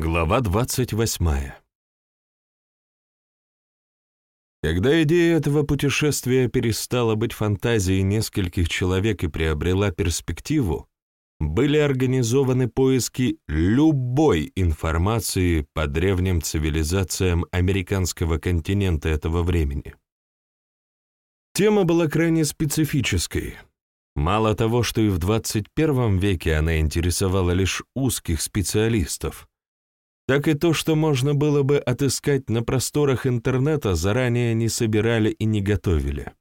Глава 28. Когда идея этого путешествия перестала быть фантазией нескольких человек и приобрела перспективу, были организованы поиски любой информации по древним цивилизациям американского континента этого времени. Тема была крайне специфической. Мало того, что и в 21 веке она интересовала лишь узких специалистов, так и то, что можно было бы отыскать на просторах интернета, заранее не собирали и не готовили.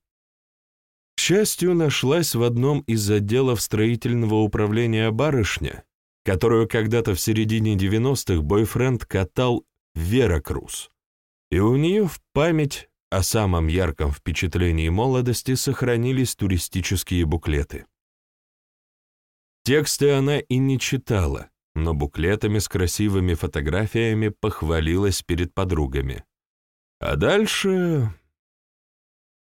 К счастью, нашлась в одном из отделов строительного управления барышня, которую когда-то в середине 90-х бойфренд катал в Веракрус, и у нее в память о самом ярком впечатлении молодости сохранились туристические буклеты. Тексты она и не читала, но буклетами с красивыми фотографиями похвалилась перед подругами. А дальше...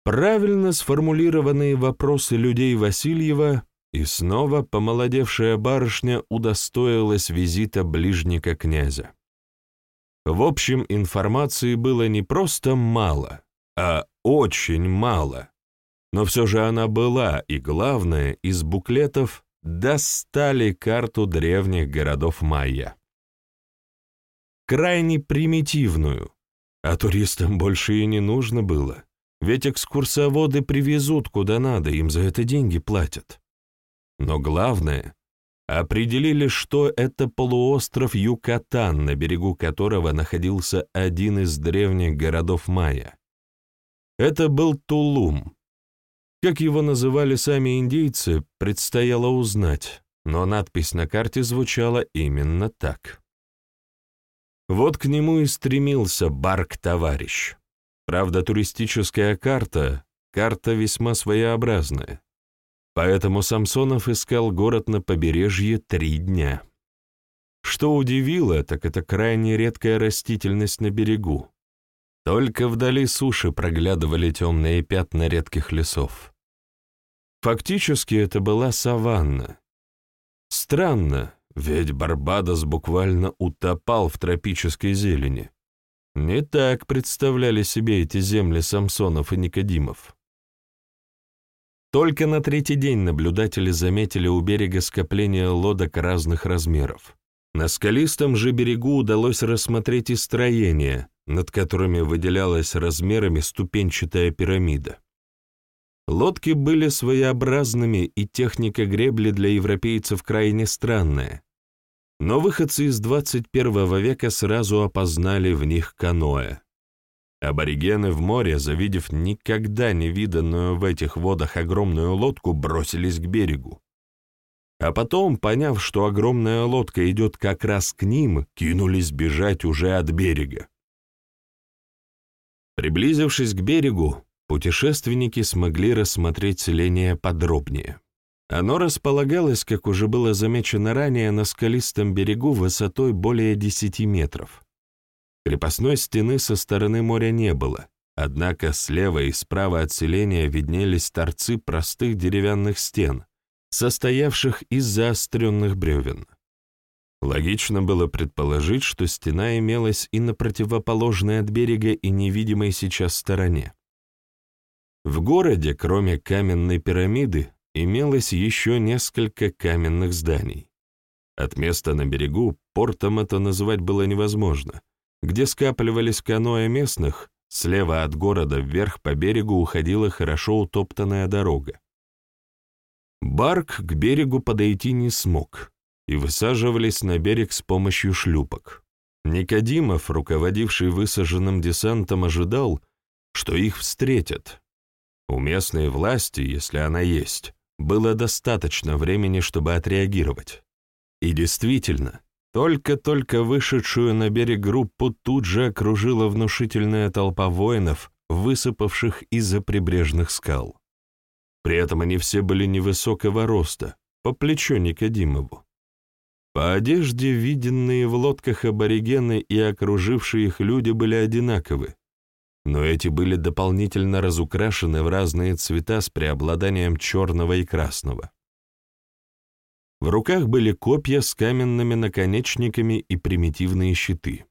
Правильно сформулированные вопросы людей Васильева и снова помолодевшая барышня удостоилась визита ближника князя. В общем, информации было не просто мало, а очень мало. Но все же она была, и главное, из буклетов достали карту древних городов майя. Крайне примитивную, а туристам больше и не нужно было, ведь экскурсоводы привезут куда надо, им за это деньги платят. Но главное, определили, что это полуостров Юкатан, на берегу которого находился один из древних городов майя. Это был Тулум, как его называли сами индейцы, предстояло узнать, но надпись на карте звучала именно так. Вот к нему и стремился Барк-товарищ. Правда, туристическая карта — карта весьма своеобразная. Поэтому Самсонов искал город на побережье три дня. Что удивило, так это крайне редкая растительность на берегу. Только вдали суши проглядывали темные пятна редких лесов. Фактически это была саванна. Странно, ведь Барбадос буквально утопал в тропической зелени. Не так представляли себе эти земли Самсонов и Никодимов. Только на третий день наблюдатели заметили у берега скопление лодок разных размеров. На скалистом же берегу удалось рассмотреть и строения, над которыми выделялась размерами ступенчатая пирамида. Лодки были своеобразными, и техника гребли для европейцев крайне странная. Но выходцы из 21 века сразу опознали в них каноэ. Аборигены в море, завидев никогда не виданную в этих водах огромную лодку, бросились к берегу. А потом, поняв, что огромная лодка идет как раз к ним, кинулись бежать уже от берега. Приблизившись к берегу, путешественники смогли рассмотреть селение подробнее. Оно располагалось, как уже было замечено ранее, на скалистом берегу высотой более 10 метров. Крепостной стены со стороны моря не было, однако слева и справа от селения виднелись торцы простых деревянных стен, состоявших из заостренных бревен. Логично было предположить, что стена имелась и на противоположной от берега и невидимой сейчас стороне. В городе, кроме каменной пирамиды, имелось еще несколько каменных зданий. От места на берегу портом это называть было невозможно, где скапливались каноэ местных, слева от города вверх по берегу уходила хорошо утоптанная дорога. Барк к берегу подойти не смог, и высаживались на берег с помощью шлюпок. Никодимов, руководивший высаженным десантом, ожидал, что их встретят, у местной власти, если она есть, было достаточно времени, чтобы отреагировать. И действительно, только-только вышедшую на берег группу тут же окружила внушительная толпа воинов, высыпавших из-за прибрежных скал. При этом они все были невысокого роста, по плечо Никодимову. По одежде виденные в лодках аборигены и окружившие их люди были одинаковы, но эти были дополнительно разукрашены в разные цвета с преобладанием черного и красного. В руках были копья с каменными наконечниками и примитивные щиты.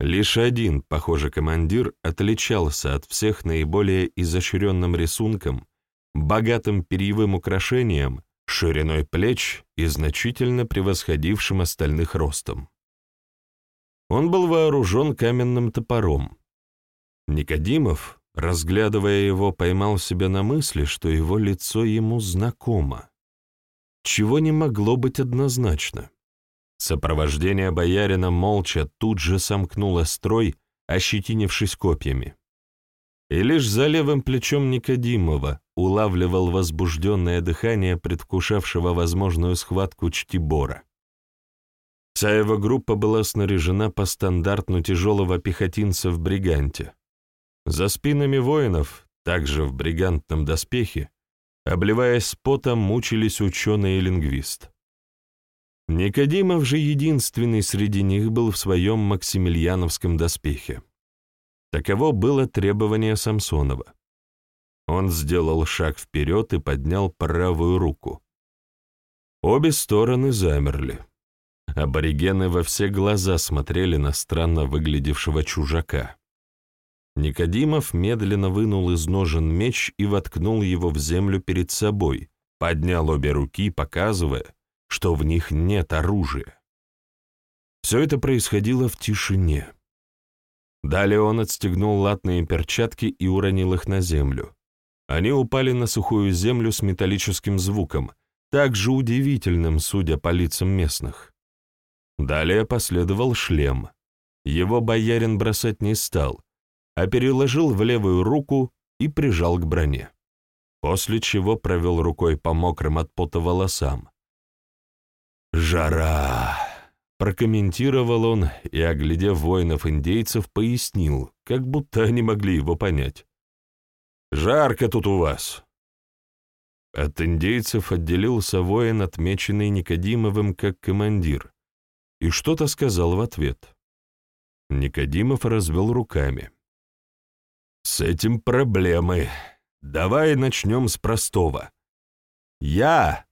Лишь один, похоже, командир отличался от всех наиболее изощренным рисунком, богатым перьевым украшением, шириной плеч и значительно превосходившим остальных ростом. Он был вооружен каменным топором. Никодимов, разглядывая его, поймал себя на мысли, что его лицо ему знакомо, чего не могло быть однозначно. Сопровождение боярина молча тут же сомкнуло строй, ощетинившись копьями. И лишь за левым плечом Никодимова улавливал возбужденное дыхание предвкушавшего возможную схватку Чтибора. Вся его группа была снаряжена по стандартну тяжелого пехотинца в бриганте. За спинами воинов, также в бригантном доспехе, обливаясь потом, мучились ученый и лингвист. Никодимов же единственный среди них был в своем максимилиановском доспехе. Таково было требование Самсонова. Он сделал шаг вперед и поднял правую руку. Обе стороны замерли. Аборигены во все глаза смотрели на странно выглядевшего чужака. Никодимов медленно вынул из ножен меч и воткнул его в землю перед собой, поднял обе руки, показывая, что в них нет оружия. Все это происходило в тишине. Далее он отстегнул латные перчатки и уронил их на землю. Они упали на сухую землю с металлическим звуком, также удивительным, судя по лицам местных. Далее последовал шлем. Его боярин бросать не стал, а переложил в левую руку и прижал к броне, после чего провел рукой по мокрым от пота волосам. «Жара!» — прокомментировал он и, оглядев воинов-индейцев, пояснил, как будто они могли его понять. «Жарко тут у вас!» От индейцев отделился воин, отмеченный Никодимовым как командир, и что-то сказал в ответ. Никодимов развел руками. «С этим проблемы. Давай начнем с простого. Я...»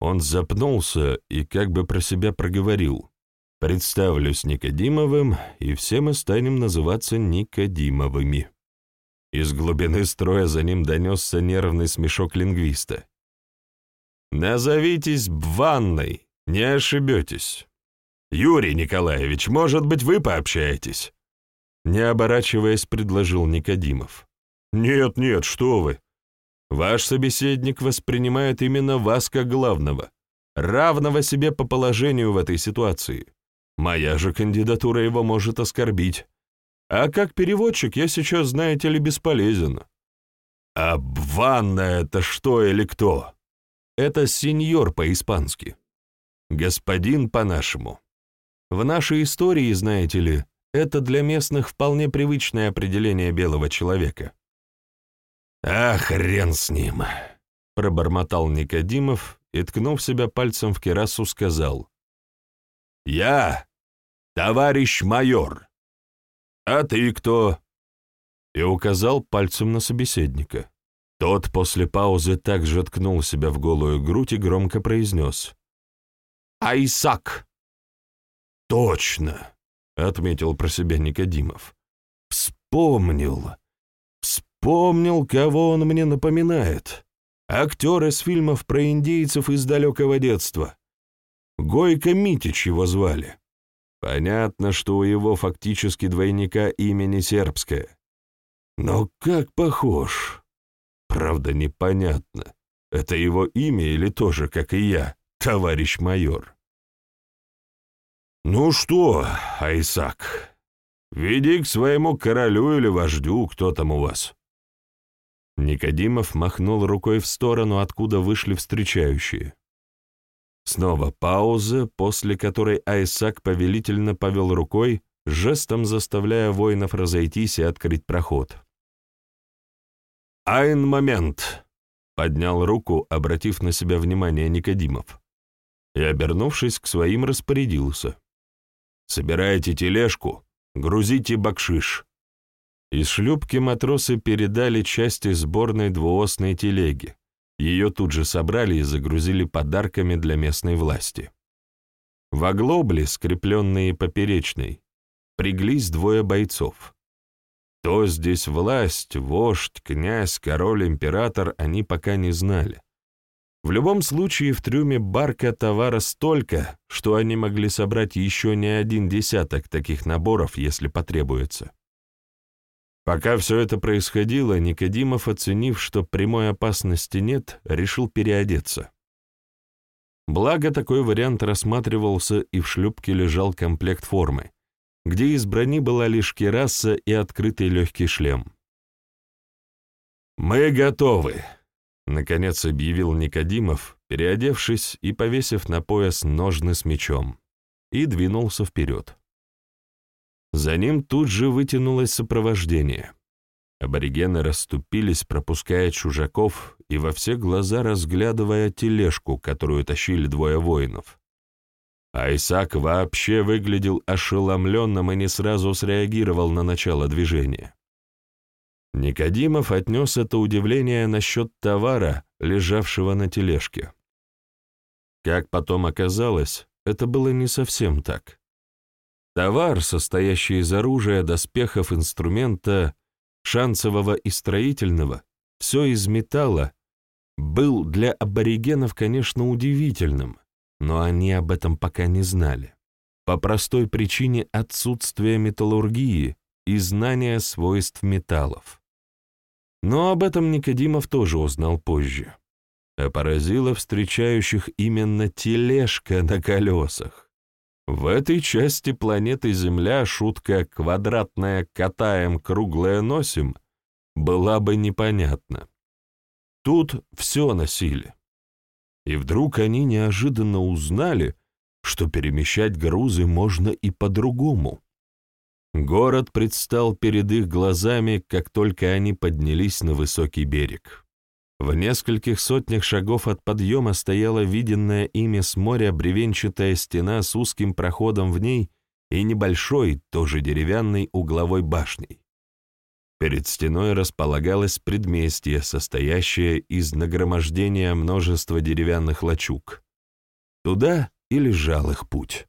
Он запнулся и как бы про себя проговорил. «Представлюсь Никодимовым, и все мы станем называться Никодимовыми». Из глубины строя за ним донесся нервный смешок лингвиста. «Назовитесь Бванной, не ошибетесь». «Юрий Николаевич, может быть, вы пообщаетесь?» Не оборачиваясь, предложил Никодимов. «Нет, нет, что вы. Ваш собеседник воспринимает именно вас как главного, равного себе по положению в этой ситуации. Моя же кандидатура его может оскорбить. А как переводчик я сейчас, знаете ли, бесполезен». «А Бванна это что или кто?» «Это сеньор по-испански. Господин по-нашему. В нашей истории, знаете ли, это для местных вполне привычное определение белого человека. «А хрен с ним!» — пробормотал Никодимов и, ткнув себя пальцем в керасу, сказал. «Я товарищ майор. А ты кто?» И указал пальцем на собеседника. Тот после паузы также ткнул себя в голую грудь и громко произнес. «Айсак!» «Точно!» — отметил про себя Никодимов. «Вспомнил! Вспомнил, кого он мне напоминает. Актер из фильмов про индейцев из далекого детства. Гойко Митич его звали. Понятно, что у его фактически двойника имени сербское. Но как похож? Правда, непонятно, это его имя или тоже, как и я, товарищ майор?» «Ну что, Айсак, веди к своему королю или вождю, кто там у вас». Никодимов махнул рукой в сторону, откуда вышли встречающие. Снова пауза, после которой Айсак повелительно повел рукой, жестом заставляя воинов разойтись и открыть проход. «Айн момент!» — поднял руку, обратив на себя внимание Никодимов, и, обернувшись к своим, распорядился. Собирайте тележку, грузите бакшиш». Из шлюпки матросы передали части сборной двуосной телеги, Ее тут же собрали и загрузили подарками для местной власти. В оглобле, скрепленные поперечной, приглись двое бойцов. Кто здесь власть, вождь, князь, король, император, они пока не знали. В любом случае, в трюме барка товара столько, что они могли собрать еще не один десяток таких наборов, если потребуется. Пока все это происходило, Никодимов, оценив, что прямой опасности нет, решил переодеться. Благо, такой вариант рассматривался, и в шлюпке лежал комплект формы, где из брони была лишь кераса и открытый легкий шлем. «Мы готовы», Наконец объявил Никодимов, переодевшись и повесив на пояс ножны с мечом, и двинулся вперед. За ним тут же вытянулось сопровождение. Аборигены расступились, пропуская чужаков и во все глаза разглядывая тележку, которую тащили двое воинов. А Исаак вообще выглядел ошеломленным и не сразу среагировал на начало движения. Никодимов отнес это удивление насчет товара, лежавшего на тележке. Как потом оказалось, это было не совсем так. Товар, состоящий из оружия, доспехов, инструмента, шансового и строительного, все из металла, был для аборигенов, конечно, удивительным, но они об этом пока не знали. По простой причине отсутствия металлургии и знания свойств металлов. Но об этом Никодимов тоже узнал позже. А поразила встречающих именно тележка на колесах. В этой части планеты Земля шутка «квадратная катаем, круглая носим» была бы непонятна. Тут все носили. И вдруг они неожиданно узнали, что перемещать грузы можно и по-другому. Город предстал перед их глазами, как только они поднялись на высокий берег. В нескольких сотнях шагов от подъема стояла виденная ими с моря бревенчатая стена с узким проходом в ней и небольшой, тоже деревянной угловой башней. Перед стеной располагалось предместье, состоящее из нагромождения множества деревянных лачуг. Туда и лежал их путь.